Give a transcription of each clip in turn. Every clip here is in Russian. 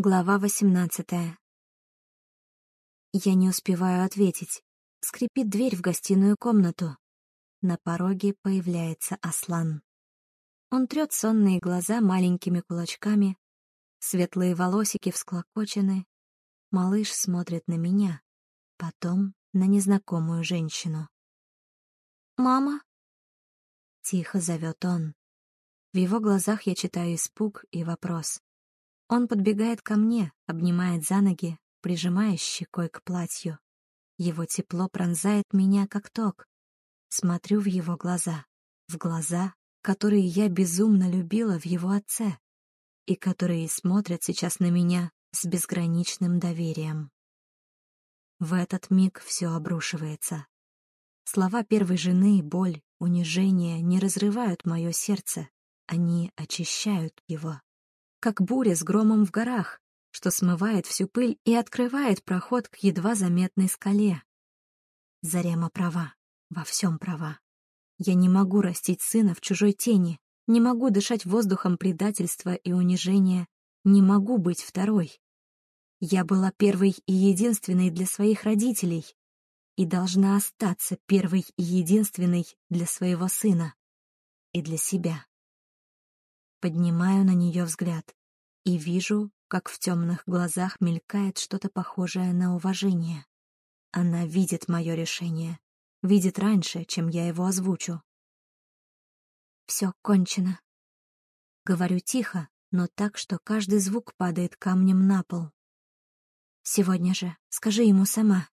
Глава восемнадцатая. Я не успеваю ответить. Скрипит дверь в гостиную комнату. На пороге появляется Аслан. Он трет сонные глаза маленькими кулачками, светлые волосики всклокочены. Малыш смотрит на меня, потом на незнакомую женщину. «Мама?» Тихо зовет он. В его глазах я читаю испуг и вопрос. Он подбегает ко мне, обнимает за ноги, прижимая щекой к платью. Его тепло пронзает меня, как ток. Смотрю в его глаза, в глаза, которые я безумно любила в его отце, и которые смотрят сейчас на меня с безграничным доверием. В этот миг все обрушивается. Слова первой жены, боль, унижение не разрывают мое сердце, они очищают его как буря с громом в горах, что смывает всю пыль и открывает проход к едва заметной скале. Зарема права, во всем права. Я не могу растить сына в чужой тени, не могу дышать воздухом предательства и унижения, не могу быть второй. Я была первой и единственной для своих родителей и должна остаться первой и единственной для своего сына и для себя. Поднимаю на нее взгляд и вижу, как в темных глазах мелькает что-то похожее на уважение. Она видит мое решение, видит раньше, чем я его озвучу. Все кончено. Говорю тихо, но так, что каждый звук падает камнем на пол. Сегодня же скажи ему сама.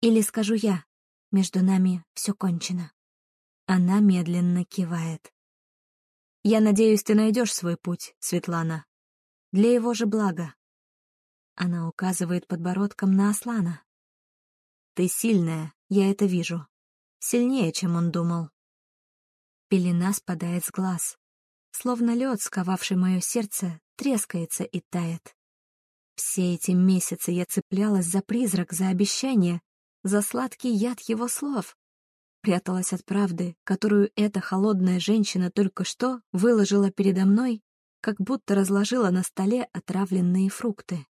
Или скажу я. Между нами все кончено. Она медленно кивает. «Я надеюсь, ты найдешь свой путь, Светлана. Для его же блага». Она указывает подбородком на Аслана. «Ты сильная, я это вижу. Сильнее, чем он думал». Пелена спадает с глаз. Словно лед, сковавший мое сердце, трескается и тает. Все эти месяцы я цеплялась за призрак, за обещание, за сладкий яд его слов пряталась от правды, которую эта холодная женщина только что выложила передо мной, как будто разложила на столе отравленные фрукты.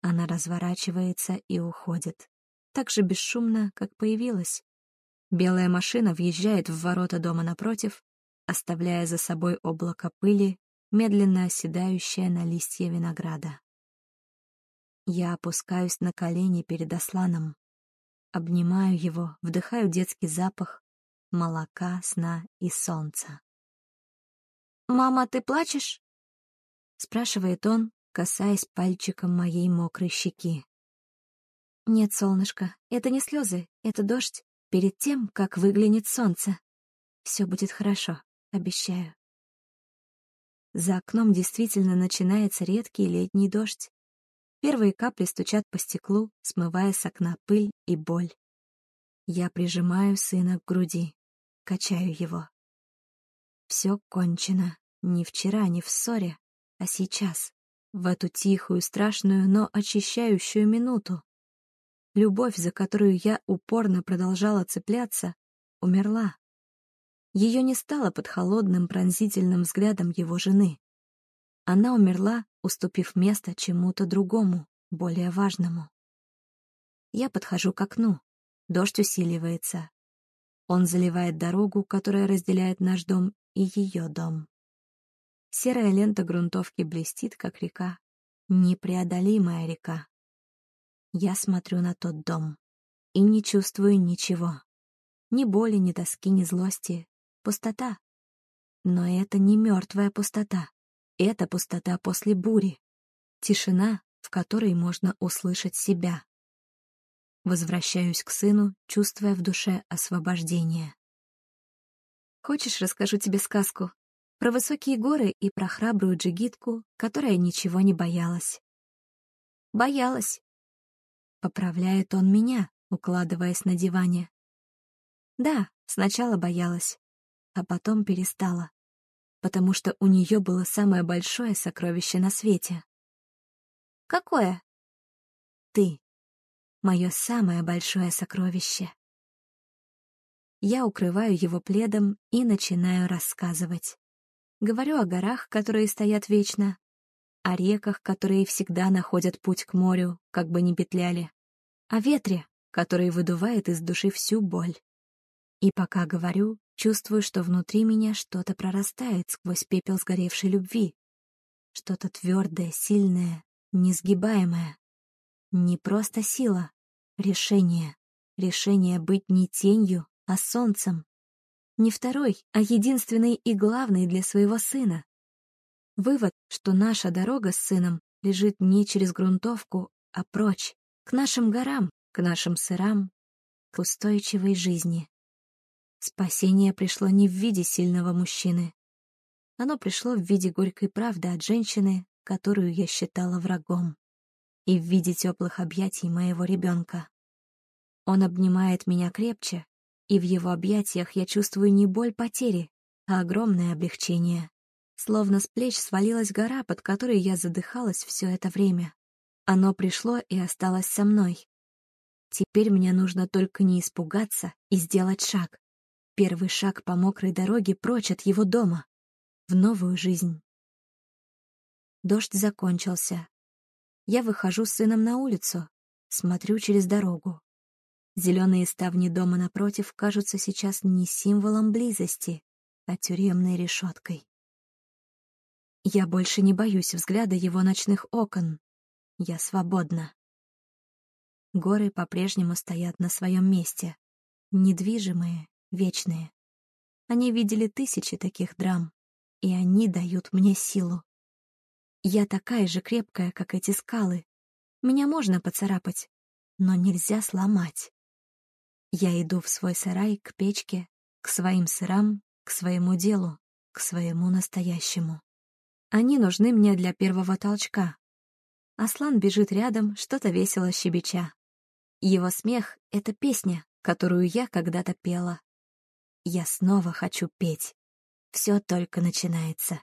Она разворачивается и уходит, так же бесшумно, как появилась. Белая машина въезжает в ворота дома напротив, оставляя за собой облако пыли, медленно оседающее на листья винограда. Я опускаюсь на колени перед Асланом, Обнимаю его, вдыхаю детский запах молока, сна и солнца. «Мама, ты плачешь?» — спрашивает он, касаясь пальчиком моей мокрой щеки. «Нет, солнышко, это не слезы, это дождь перед тем, как выглянет солнце. Все будет хорошо, обещаю». За окном действительно начинается редкий летний дождь. Первые капли стучат по стеклу, смывая с окна пыль и боль. Я прижимаю сына к груди, качаю его. Все кончено. Ни вчера, ни в ссоре, а сейчас, в эту тихую, страшную, но очищающую минуту. Любовь, за которую я упорно продолжала цепляться, умерла. Ее не стало под холодным пронзительным взглядом его жены. Она умерла, уступив место чему-то другому, более важному. Я подхожу к окну. Дождь усиливается. Он заливает дорогу, которая разделяет наш дом и ее дом. Серая лента грунтовки блестит, как река. Непреодолимая река. Я смотрю на тот дом и не чувствую ничего. Ни боли, ни тоски, ни злости. Пустота. Но это не мертвая пустота. Это пустота после бури. Тишина, в которой можно услышать себя. Возвращаюсь к сыну, чувствуя в душе освобождение. «Хочешь, расскажу тебе сказку? Про высокие горы и про храбрую джигитку, которая ничего не боялась». «Боялась», — поправляет он меня, укладываясь на диване. «Да, сначала боялась, а потом перестала потому что у нее было самое большое сокровище на свете. «Какое?» «Ты. Мое самое большое сокровище». Я укрываю его пледом и начинаю рассказывать. Говорю о горах, которые стоят вечно, о реках, которые всегда находят путь к морю, как бы ни петляли, о ветре, который выдувает из души всю боль. И пока говорю, чувствую, что внутри меня что-то прорастает сквозь пепел сгоревшей любви. Что-то твердое, сильное, несгибаемое. Не просто сила, решение. Решение быть не тенью, а солнцем. Не второй, а единственный и главный для своего сына. Вывод, что наша дорога с сыном лежит не через грунтовку, а прочь, к нашим горам, к нашим сырам, к устойчивой жизни. Спасение пришло не в виде сильного мужчины. Оно пришло в виде горькой правды от женщины, которую я считала врагом, и в виде теплых объятий моего ребенка. Он обнимает меня крепче, и в его объятиях я чувствую не боль потери, а огромное облегчение. Словно с плеч свалилась гора, под которой я задыхалась все это время. Оно пришло и осталось со мной. Теперь мне нужно только не испугаться и сделать шаг. Первый шаг по мокрой дороге прочь от его дома, в новую жизнь. Дождь закончился. Я выхожу с сыном на улицу, смотрю через дорогу. Зеленые ставни дома напротив кажутся сейчас не символом близости, а тюремной решеткой. Я больше не боюсь взгляда его ночных окон. Я свободна. Горы по-прежнему стоят на своем месте, недвижимые, вечные. Они видели тысячи таких драм, и они дают мне силу. Я такая же крепкая, как эти скалы. Меня можно поцарапать, но нельзя сломать. Я иду в свой сарай, к печке, к своим сырам, к своему делу, к своему настоящему. Они нужны мне для первого толчка. Аслан бежит рядом, что-то весело щебеча. Его смех — это песня, которую я когда-то пела. Я снова хочу петь. Все только начинается.